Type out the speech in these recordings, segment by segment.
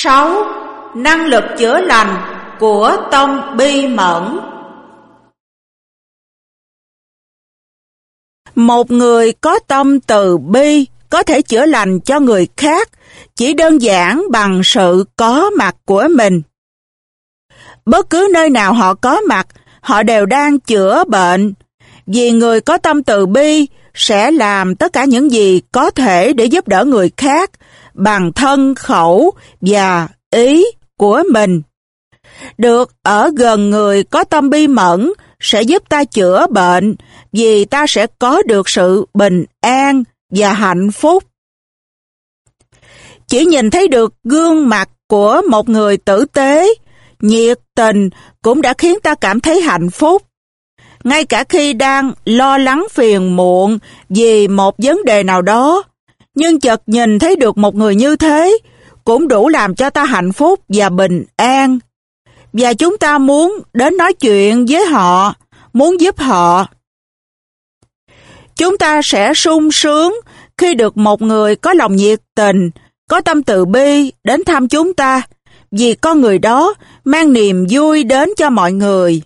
6. Năng lực chữa lành của tâm bi mẫn Một người có tâm từ bi có thể chữa lành cho người khác chỉ đơn giản bằng sự có mặt của mình. Bất cứ nơi nào họ có mặt, họ đều đang chữa bệnh. Vì người có tâm từ bi sẽ làm tất cả những gì có thể để giúp đỡ người khác bằng thân khẩu và ý của mình. Được ở gần người có tâm bi mẫn sẽ giúp ta chữa bệnh vì ta sẽ có được sự bình an và hạnh phúc. Chỉ nhìn thấy được gương mặt của một người tử tế, nhiệt tình cũng đã khiến ta cảm thấy hạnh phúc. Ngay cả khi đang lo lắng phiền muộn vì một vấn đề nào đó, nhưng chợt nhìn thấy được một người như thế cũng đủ làm cho ta hạnh phúc và bình an. Và chúng ta muốn đến nói chuyện với họ, muốn giúp họ. Chúng ta sẽ sung sướng khi được một người có lòng nhiệt tình, có tâm từ bi đến thăm chúng ta, vì con người đó mang niềm vui đến cho mọi người.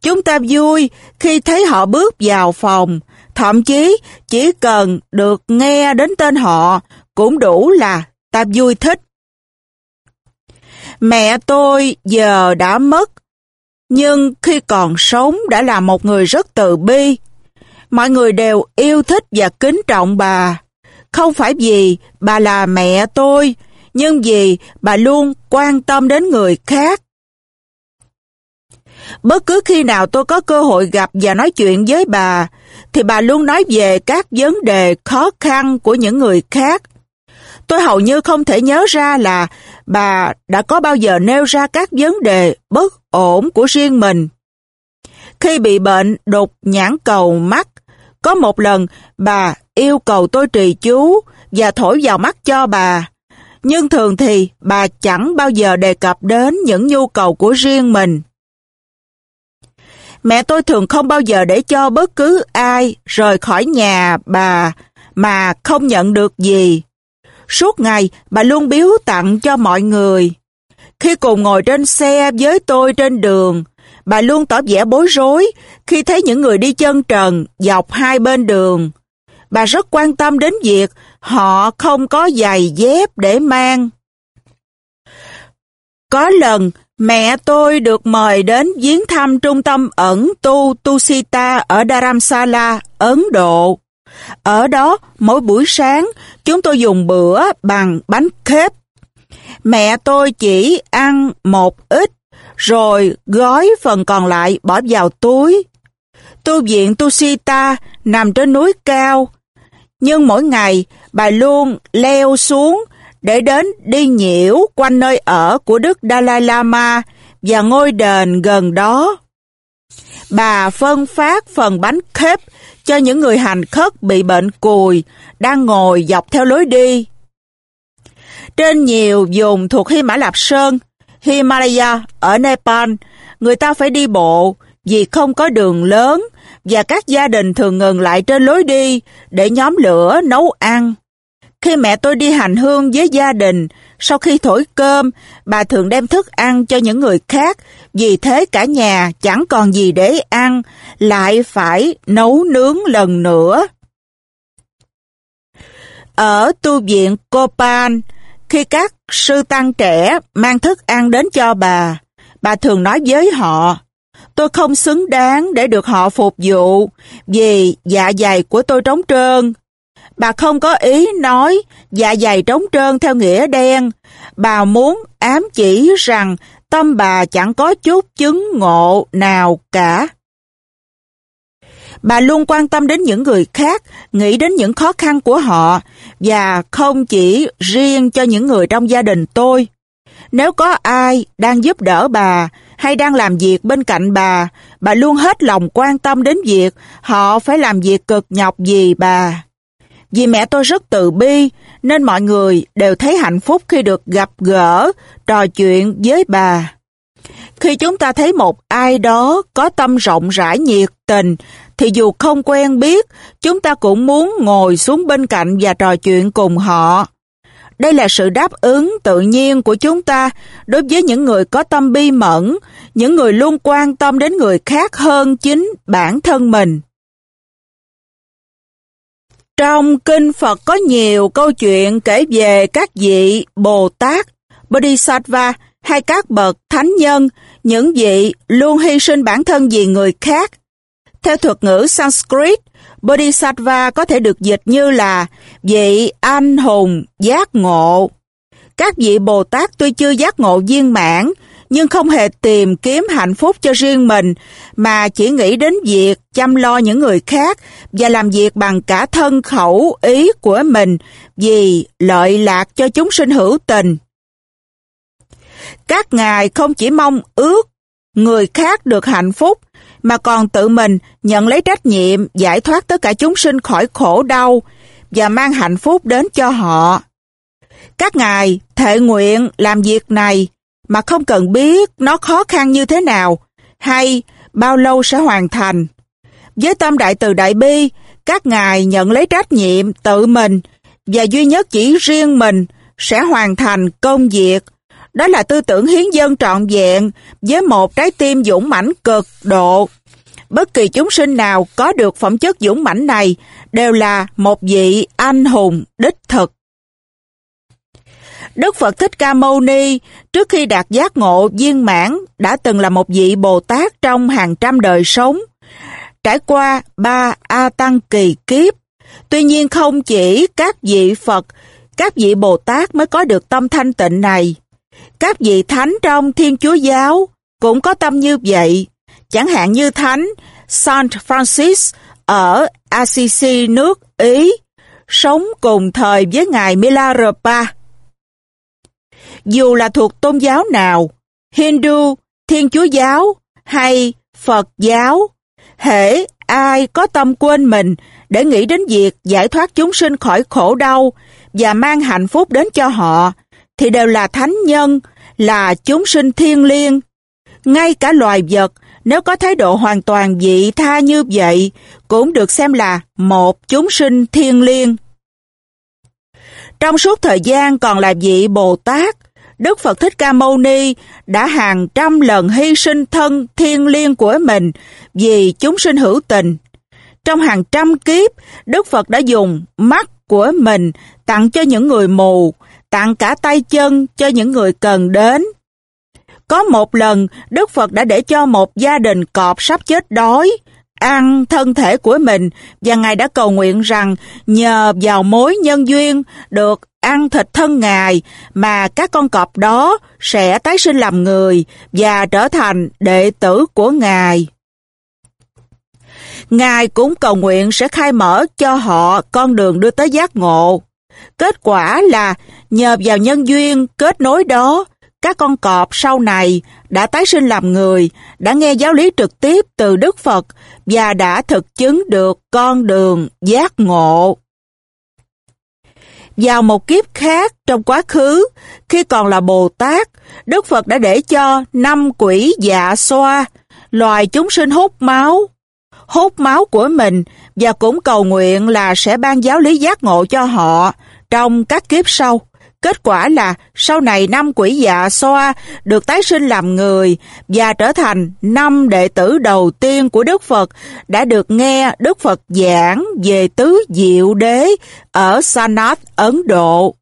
Chúng ta vui khi thấy họ bước vào phòng, thậm chí chỉ cần được nghe đến tên họ cũng đủ là ta vui thích. Mẹ tôi giờ đã mất, nhưng khi còn sống đã là một người rất từ bi. Mọi người đều yêu thích và kính trọng bà. Không phải vì bà là mẹ tôi, nhưng vì bà luôn quan tâm đến người khác. Bất cứ khi nào tôi có cơ hội gặp và nói chuyện với bà, thì bà luôn nói về các vấn đề khó khăn của những người khác. Tôi hầu như không thể nhớ ra là bà đã có bao giờ nêu ra các vấn đề bất ổn của riêng mình. Khi bị bệnh đột nhãn cầu mắt, có một lần bà yêu cầu tôi trì chú và thổi vào mắt cho bà. Nhưng thường thì bà chẳng bao giờ đề cập đến những nhu cầu của riêng mình. Mẹ tôi thường không bao giờ để cho bất cứ ai rời khỏi nhà bà mà không nhận được gì. Suốt ngày bà luôn biếu tặng cho mọi người. Khi cùng ngồi trên xe với tôi trên đường, bà luôn tỏ vẻ bối rối khi thấy những người đi chân trần dọc hai bên đường. Bà rất quan tâm đến việc họ không có giày dép để mang. Có lần, mẹ tôi được mời đến viếng thăm trung tâm ẩn tu Tusita ở Dharamsala, Ấn Độ. Ở đó, mỗi buổi sáng, chúng tôi dùng bữa bằng bánh khếp. Mẹ tôi chỉ ăn một ít, rồi gói phần còn lại bỏ vào túi. Tu viện Tusita nằm trên núi cao, nhưng mỗi ngày bà luôn leo xuống để đến đi nhiễu quanh nơi ở của Đức Dalai Lama và ngôi đền gần đó. Bà phân phát phần bánh khếp cho những người hành khất bị bệnh cùi đang ngồi dọc theo lối đi. Trên nhiều vùng thuộc Hy Mã Lạp Sơn, Himalaya ở Nepal, người ta phải đi bộ vì không có đường lớn và các gia đình thường ngừng lại trên lối đi để nhóm lửa nấu ăn. Khi mẹ tôi đi hành hương với gia đình, sau khi thổi cơm, bà thường đem thức ăn cho những người khác, vì thế cả nhà chẳng còn gì để ăn, lại phải nấu nướng lần nữa. Ở tu viện Copan, khi các sư tăng trẻ mang thức ăn đến cho bà, bà thường nói với họ, tôi không xứng đáng để được họ phục vụ, vì dạ dày của tôi trống trơn, Bà không có ý nói dạ dày trống trơn theo nghĩa đen. Bà muốn ám chỉ rằng tâm bà chẳng có chút chứng ngộ nào cả. Bà luôn quan tâm đến những người khác, nghĩ đến những khó khăn của họ và không chỉ riêng cho những người trong gia đình tôi. Nếu có ai đang giúp đỡ bà hay đang làm việc bên cạnh bà, bà luôn hết lòng quan tâm đến việc họ phải làm việc cực nhọc vì bà. Vì mẹ tôi rất từ bi, nên mọi người đều thấy hạnh phúc khi được gặp gỡ, trò chuyện với bà. Khi chúng ta thấy một ai đó có tâm rộng rãi nhiệt tình, thì dù không quen biết, chúng ta cũng muốn ngồi xuống bên cạnh và trò chuyện cùng họ. Đây là sự đáp ứng tự nhiên của chúng ta đối với những người có tâm bi mẫn, những người luôn quan tâm đến người khác hơn chính bản thân mình. Trong Kinh Phật có nhiều câu chuyện kể về các vị Bồ Tát, Bodhisattva hay các bậc thánh nhân, những vị luôn hy sinh bản thân vì người khác. Theo thuật ngữ Sanskrit, Bodhisattva có thể được dịch như là vị anh hùng giác ngộ. Các vị Bồ Tát tuy chưa giác ngộ viên mãn, nhưng không hề tìm kiếm hạnh phúc cho riêng mình, mà chỉ nghĩ đến việc chăm lo những người khác và làm việc bằng cả thân khẩu ý của mình vì lợi lạc cho chúng sinh hữu tình. Các ngài không chỉ mong ước người khác được hạnh phúc, mà còn tự mình nhận lấy trách nhiệm giải thoát tất cả chúng sinh khỏi khổ đau và mang hạnh phúc đến cho họ. Các ngài thệ nguyện làm việc này mà không cần biết nó khó khăn như thế nào hay bao lâu sẽ hoàn thành. Với tâm đại từ đại bi, các ngài nhận lấy trách nhiệm tự mình và duy nhất chỉ riêng mình sẽ hoàn thành công việc. Đó là tư tưởng hiến dân trọn vẹn với một trái tim dũng mãnh cực độ. Bất kỳ chúng sinh nào có được phẩm chất dũng mãnh này đều là một vị anh hùng đích thực. Đức Phật Thích Ca Mâu Ni trước khi đạt giác ngộ viên mãn đã từng là một vị Bồ Tát trong hàng trăm đời sống, trải qua ba A Tăng kỳ kiếp. Tuy nhiên không chỉ các vị Phật, các vị Bồ Tát mới có được tâm thanh tịnh này. Các vị Thánh trong Thiên Chúa Giáo cũng có tâm như vậy, chẳng hạn như Thánh Saint Francis ở Assisi nước Ý, sống cùng thời với Ngài Milarepa. Dù là thuộc tôn giáo nào, Hindu, Thiên Chúa Giáo hay Phật giáo, hễ ai có tâm quên mình để nghĩ đến việc giải thoát chúng sinh khỏi khổ đau và mang hạnh phúc đến cho họ, thì đều là thánh nhân, là chúng sinh thiên liêng. Ngay cả loài vật, nếu có thái độ hoàn toàn dị tha như vậy, cũng được xem là một chúng sinh thiên liêng. Trong suốt thời gian còn là vị Bồ Tát, Đức Phật Thích Ca Mâu Ni đã hàng trăm lần hy sinh thân thiên liêng của mình vì chúng sinh hữu tình. Trong hàng trăm kiếp, Đức Phật đã dùng mắt của mình tặng cho những người mù, tặng cả tay chân cho những người cần đến. Có một lần, Đức Phật đã để cho một gia đình cọp sắp chết đói, ăn thân thể của mình và Ngài đã cầu nguyện rằng nhờ vào mối nhân duyên được ăn thịt thân Ngài mà các con cọp đó sẽ tái sinh làm người và trở thành đệ tử của Ngài. Ngài cũng cầu nguyện sẽ khai mở cho họ con đường đưa tới giác ngộ. Kết quả là nhờ vào nhân duyên kết nối đó, các con cọp sau này đã tái sinh làm người, đã nghe giáo lý trực tiếp từ Đức Phật và đã thực chứng được con đường giác ngộ. Vào một kiếp khác trong quá khứ, khi còn là Bồ Tát, Đức Phật đã để cho năm quỷ dạ xoa, loài chúng sinh hút máu, hút máu của mình và cũng cầu nguyện là sẽ ban giáo lý giác ngộ cho họ trong các kiếp sau. Kết quả là sau này năm quỷ dạ xoa được tái sinh làm người và trở thành năm đệ tử đầu tiên của Đức Phật đã được nghe Đức Phật giảng về tứ diệu đế ở Sanat, Ấn Độ.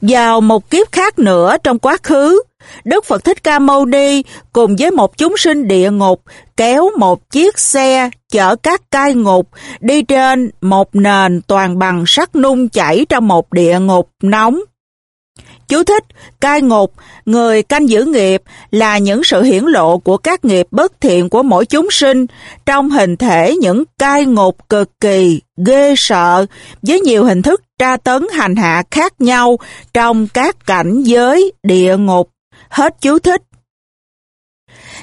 Vào một kiếp khác nữa trong quá khứ, Đức Phật Thích Ca Mâu Ni cùng với một chúng sinh địa ngục kéo một chiếc xe chở các cai ngục đi trên một nền toàn bằng sắt nung chảy trong một địa ngục nóng. Chú thích, cai ngục, người canh giữ nghiệp là những sự hiển lộ của các nghiệp bất thiện của mỗi chúng sinh trong hình thể những cai ngục cực kỳ ghê sợ với nhiều hình thức tra tấn hành hạ khác nhau trong các cảnh giới địa ngục. Hết chú thích.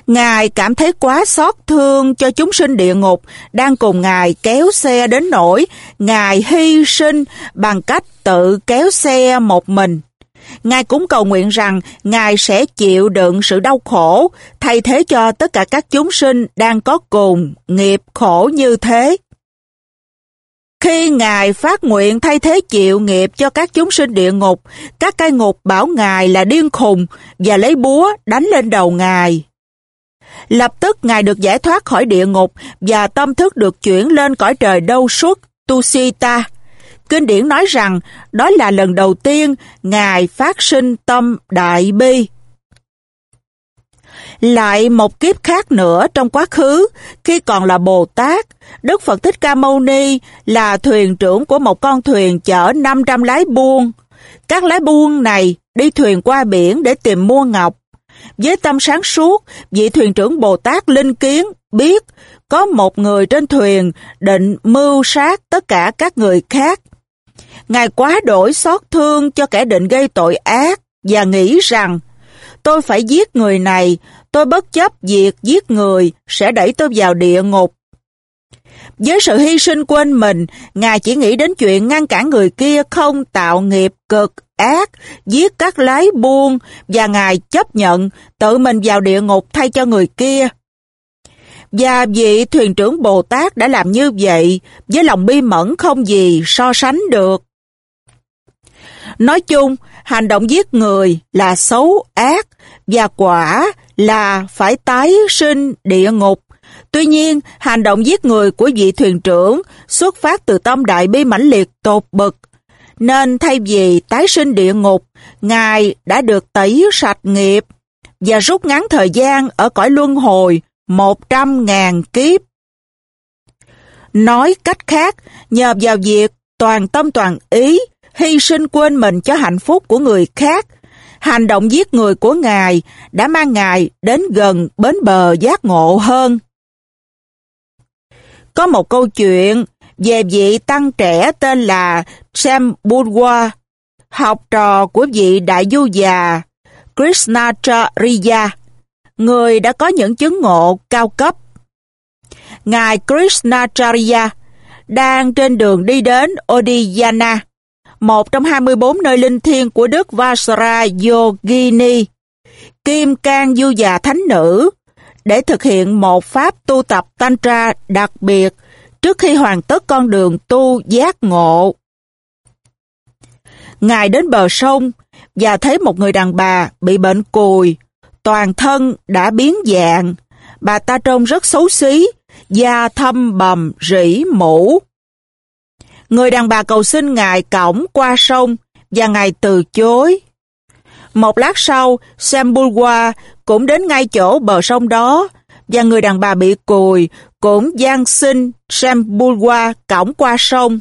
Ngài cảm thấy quá xót thương cho chúng sinh địa ngục đang cùng Ngài kéo xe đến nỗi Ngài hy sinh bằng cách tự kéo xe một mình. Ngài cũng cầu nguyện rằng Ngài sẽ chịu đựng sự đau khổ, thay thế cho tất cả các chúng sinh đang có cùng nghiệp khổ như thế. Khi Ngài phát nguyện thay thế chịu nghiệp cho các chúng sinh địa ngục, các cai ngục bảo Ngài là điên khùng và lấy búa đánh lên đầu Ngài. Lập tức Ngài được giải thoát khỏi địa ngục và tâm thức được chuyển lên cõi trời đâu suốt Tusita. Kinh điển nói rằng đó là lần đầu tiên Ngài phát sinh tâm đại bi. Lại một kiếp khác nữa trong quá khứ, khi còn là Bồ Tát, Đức Phật Thích Ca Mâu Ni là thuyền trưởng của một con thuyền chở 500 lái buôn. Các lái buôn này đi thuyền qua biển để tìm mua ngọc. Với tâm sáng suốt, vị thuyền trưởng Bồ Tát Linh Kiến biết có một người trên thuyền định mưu sát tất cả các người khác. Ngài quá đổi xót thương cho kẻ định gây tội ác và nghĩ rằng tôi phải giết người này, tôi bất chấp việc giết người sẽ đẩy tôi vào địa ngục. Với sự hy sinh quên mình, Ngài chỉ nghĩ đến chuyện ngăn cản người kia không tạo nghiệp cực ác, giết các lái buôn và Ngài chấp nhận tự mình vào địa ngục thay cho người kia. Và vị thuyền trưởng Bồ Tát đã làm như vậy với lòng bi mẫn không gì so sánh được. Nói chung, hành động giết người là xấu ác và quả là phải tái sinh địa ngục. Tuy nhiên, hành động giết người của vị thuyền trưởng xuất phát từ tâm đại bi mãnh liệt tột bực. Nên thay vì tái sinh địa ngục, Ngài đã được tẩy sạch nghiệp và rút ngắn thời gian ở cõi luân hồi một trăm ngàn kiếp. Nói cách khác, nhờ vào việc toàn tâm toàn ý, hy sinh quên mình cho hạnh phúc của người khác, hành động giết người của Ngài đã mang Ngài đến gần bến bờ giác ngộ hơn. Có một câu chuyện về vị tăng trẻ tên là Sam Budwa, học trò của vị đại du già Krishnacharya, người đã có những chứng ngộ cao cấp. Ngài Krishnacharya đang trên đường đi đến Odiyana, một trong 24 nơi linh thiêng của Đức Vajrayogini, Kim Cang Du già Thánh Nữ, để thực hiện một pháp tu tập Tantra đặc biệt trước khi hoàn tất con đường tu giác ngộ. Ngài đến bờ sông và thấy một người đàn bà bị bệnh cùi, toàn thân đã biến dạng. Bà ta trông rất xấu xí, da thâm bầm, rỉ mũ. Người đàn bà cầu xin Ngài cổng qua sông và Ngài từ chối. Một lát sau, Sambulwa cũng đến ngay chỗ bờ sông đó và người đàn bà bị cùi cũng gian xin Sambulwa cổng qua sông.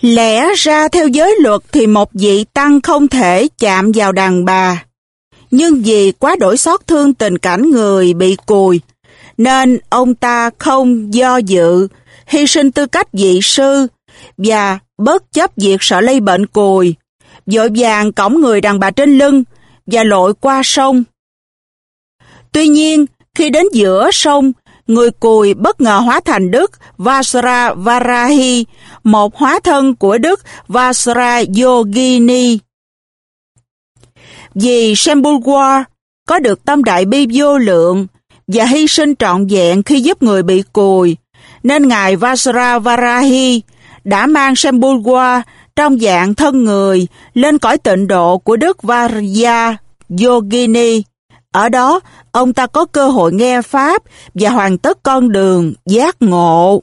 Lẽ ra theo giới luật thì một vị tăng không thể chạm vào đàn bà. Nhưng vì quá đổi xót thương tình cảnh người bị cùi, nên ông ta không do dự, hy sinh tư cách vị sư và bất chấp việc sợ lây bệnh cùi, dội vàng cõng người đàn bà trên lưng và lội qua sông. Tuy nhiên, khi đến giữa sông, người cùi bất ngờ hóa thành Đức Vasra Varahi, một hóa thân của Đức Vasra Yogini. Vì Shambulwar có được tâm đại bi vô lượng và hy sinh trọn vẹn khi giúp người bị cùi, nên Ngài Vajravarahi đã mang Shambulwar trong dạng thân người lên cõi tịnh độ của Đức Varya Yogini. Ở đó, ông ta có cơ hội nghe Pháp và hoàn tất con đường giác ngộ.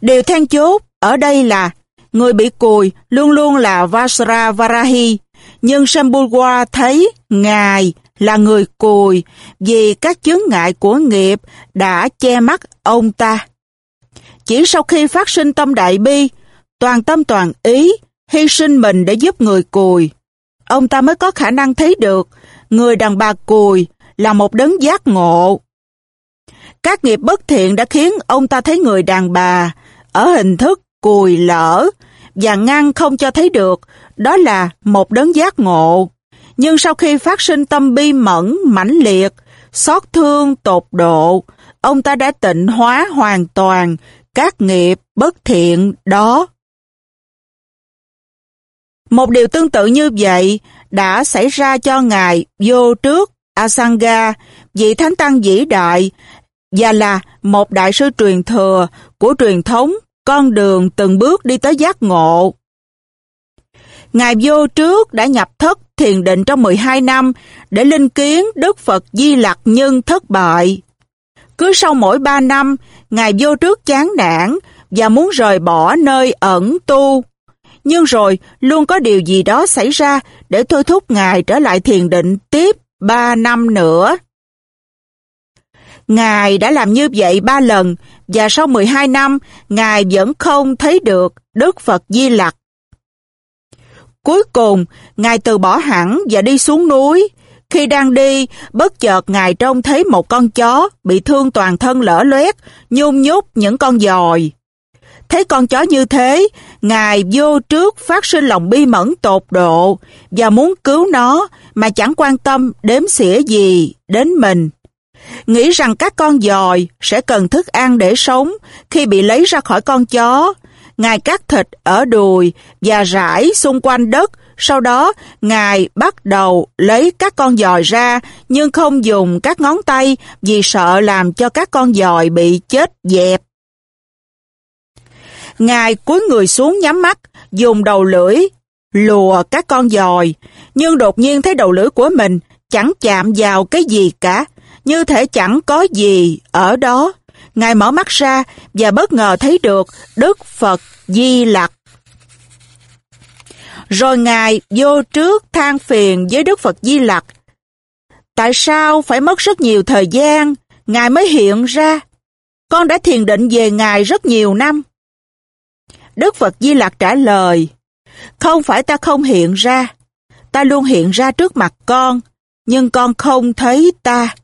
Điều then chốt ở đây là người bị cùi luôn luôn là Vajravarahi, nhưng Shambulwa thấy Ngài là người cùi vì các chướng ngại của nghiệp đã che mắt ông ta. Chỉ sau khi phát sinh tâm đại bi, toàn tâm toàn ý, hy sinh mình để giúp người cùi, ông ta mới có khả năng thấy được người đàn bà cùi là một đấng giác ngộ. Các nghiệp bất thiện đã khiến ông ta thấy người đàn bà ở hình thức cùi lỡ và ngăn không cho thấy được đó là một đấng giác ngộ. Nhưng sau khi phát sinh tâm bi mẫn, mãnh liệt, xót thương, tột độ, ông ta đã tịnh hóa hoàn toàn các nghiệp bất thiện đó. Một điều tương tự như vậy đã xảy ra cho Ngài vô trước Asanga, vị thánh tăng vĩ đại, và là một đại sư truyền thừa của truyền thống con đường từng bước đi tới giác ngộ. Ngài vô trước đã nhập thất thiền định trong 12 năm để linh kiến Đức Phật Di Lặc nhưng thất bại. Cứ sau mỗi 3 năm, Ngài vô trước chán nản và muốn rời bỏ nơi ẩn tu. Nhưng rồi luôn có điều gì đó xảy ra để thôi thúc Ngài trở lại thiền định tiếp 3 năm nữa. Ngài đã làm như vậy ba lần và sau 12 năm, Ngài vẫn không thấy được Đức Phật Di Lặc. Cuối cùng, Ngài từ bỏ hẳn và đi xuống núi. Khi đang đi, bất chợt Ngài trông thấy một con chó bị thương toàn thân lở loét, nhung nhúc những con dòi. Thấy con chó như thế, Ngài vô trước phát sinh lòng bi mẫn tột độ và muốn cứu nó mà chẳng quan tâm đếm xỉa gì đến mình. Nghĩ rằng các con dòi sẽ cần thức ăn để sống khi bị lấy ra khỏi con chó. Ngài cắt thịt ở đùi và rải xung quanh đất, sau đó Ngài bắt đầu lấy các con dòi ra nhưng không dùng các ngón tay vì sợ làm cho các con dòi bị chết dẹp. Ngài cúi người xuống nhắm mắt, dùng đầu lưỡi, lùa các con dòi, nhưng đột nhiên thấy đầu lưỡi của mình chẳng chạm vào cái gì cả, như thể chẳng có gì ở đó. Ngài mở mắt ra và bất ngờ thấy được Đức Phật Di Lặc. Rồi Ngài vô trước than phiền với Đức Phật Di Lặc. Tại sao phải mất rất nhiều thời gian, Ngài mới hiện ra? Con đã thiền định về Ngài rất nhiều năm. Đức Phật Di Lặc trả lời, không phải ta không hiện ra, ta luôn hiện ra trước mặt con, nhưng con không thấy ta.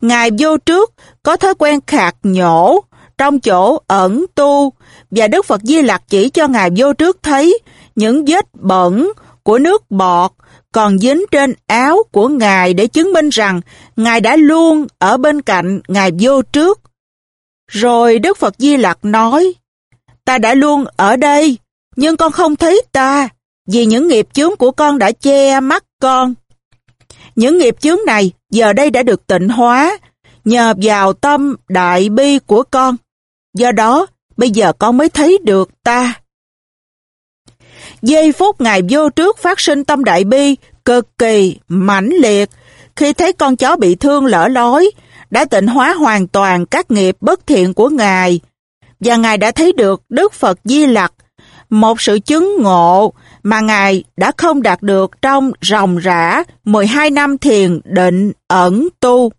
Ngài vô trước có thói quen khạc nhổ trong chỗ ẩn tu và Đức Phật Di Lặc chỉ cho Ngài vô trước thấy những vết bẩn của nước bọt còn dính trên áo của Ngài để chứng minh rằng Ngài đã luôn ở bên cạnh Ngài vô trước. Rồi Đức Phật Di Lặc nói, ta đã luôn ở đây, nhưng con không thấy ta, vì những nghiệp chướng của con đã che mắt con. Những nghiệp chướng này giờ đây đã được tịnh hóa, nhờ vào tâm đại bi của con. Do đó, bây giờ con mới thấy được ta. Giây phút Ngài vô trước phát sinh tâm đại bi cực kỳ mãnh liệt khi thấy con chó bị thương lỡ lối, đã tịnh hóa hoàn toàn các nghiệp bất thiện của Ngài. Và Ngài đã thấy được Đức Phật Di Lặc, một sự chứng ngộ mà Ngài đã không đạt được trong ròng rã 12 năm thiền định ẩn tu.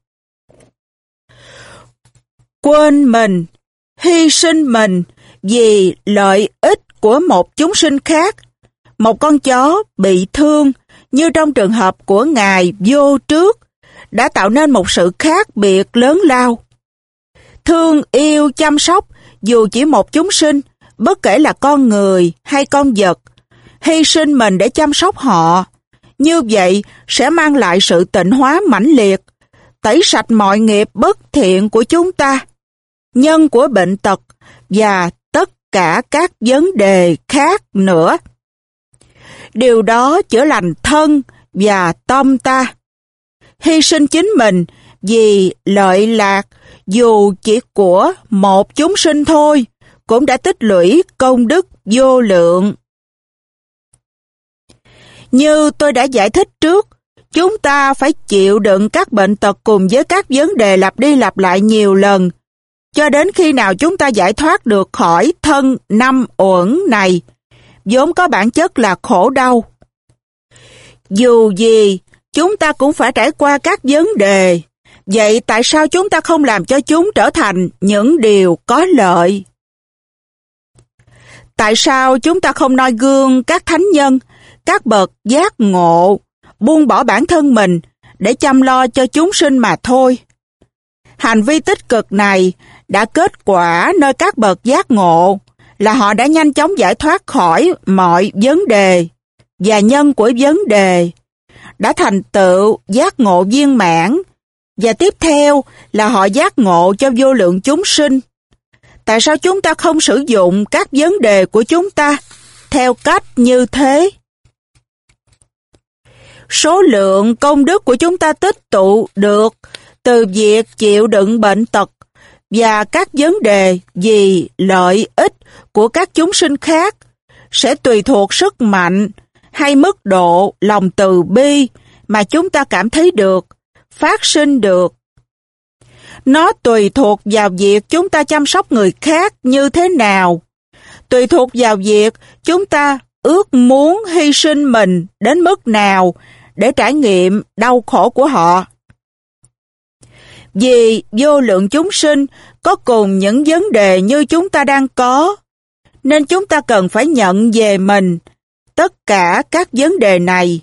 Quên mình, hy sinh mình vì lợi ích của một chúng sinh khác. Một con chó bị thương như trong trường hợp của Ngài vô trước đã tạo nên một sự khác biệt lớn lao. Thương yêu chăm sóc dù chỉ một chúng sinh, bất kể là con người hay con vật, hy sinh mình để chăm sóc họ. Như vậy sẽ mang lại sự tịnh hóa mãnh liệt, tẩy sạch mọi nghiệp bất thiện của chúng ta, nhân của bệnh tật và tất cả các vấn đề khác nữa. Điều đó chữa lành thân và tâm ta. Hy sinh chính mình vì lợi lạc dù chỉ của một chúng sinh thôi, cũng đã tích lũy công đức vô lượng. Như tôi đã giải thích trước, chúng ta phải chịu đựng các bệnh tật cùng với các vấn đề lặp đi lặp lại nhiều lần, cho đến khi nào chúng ta giải thoát được khỏi thân năm uẩn này, vốn có bản chất là khổ đau. Dù gì, chúng ta cũng phải trải qua các vấn đề. Vậy tại sao chúng ta không làm cho chúng trở thành những điều có lợi? Tại sao chúng ta không noi gương các thánh nhân các bậc giác ngộ, buông bỏ bản thân mình để chăm lo cho chúng sinh mà thôi. Hành vi tích cực này đã kết quả nơi các bậc giác ngộ là họ đã nhanh chóng giải thoát khỏi mọi vấn đề và nhân của vấn đề, đã thành tựu giác ngộ viên mãn và tiếp theo là họ giác ngộ cho vô lượng chúng sinh. Tại sao chúng ta không sử dụng các vấn đề của chúng ta theo cách như thế? Số lượng công đức của chúng ta tích tụ được từ việc chịu đựng bệnh tật và các vấn đề vì lợi ích của các chúng sinh khác sẽ tùy thuộc sức mạnh hay mức độ lòng từ bi mà chúng ta cảm thấy được, phát sinh được. Nó tùy thuộc vào việc chúng ta chăm sóc người khác như thế nào, tùy thuộc vào việc chúng ta ước muốn hy sinh mình đến mức nào để trải nghiệm đau khổ của họ. Vì vô lượng chúng sinh có cùng những vấn đề như chúng ta đang có, nên chúng ta cần phải nhận về mình tất cả các vấn đề này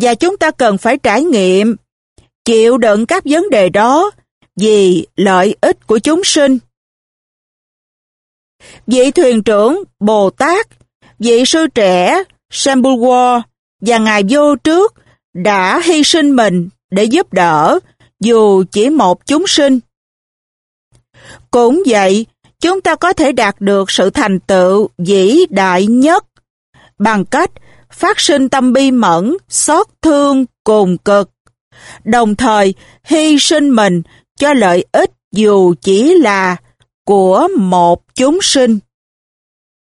và chúng ta cần phải trải nghiệm, chịu đựng các vấn đề đó vì lợi ích của chúng sinh. Vị thuyền trưởng Bồ Tát, vị sư trẻ Sambulwa và Ngài Vô Trước đã hy sinh mình để giúp đỡ dù chỉ một chúng sinh. Cũng vậy, chúng ta có thể đạt được sự thành tựu vĩ đại nhất bằng cách phát sinh tâm bi mẫn, xót thương, cùng cực, đồng thời hy sinh mình cho lợi ích dù chỉ là của một chúng sinh.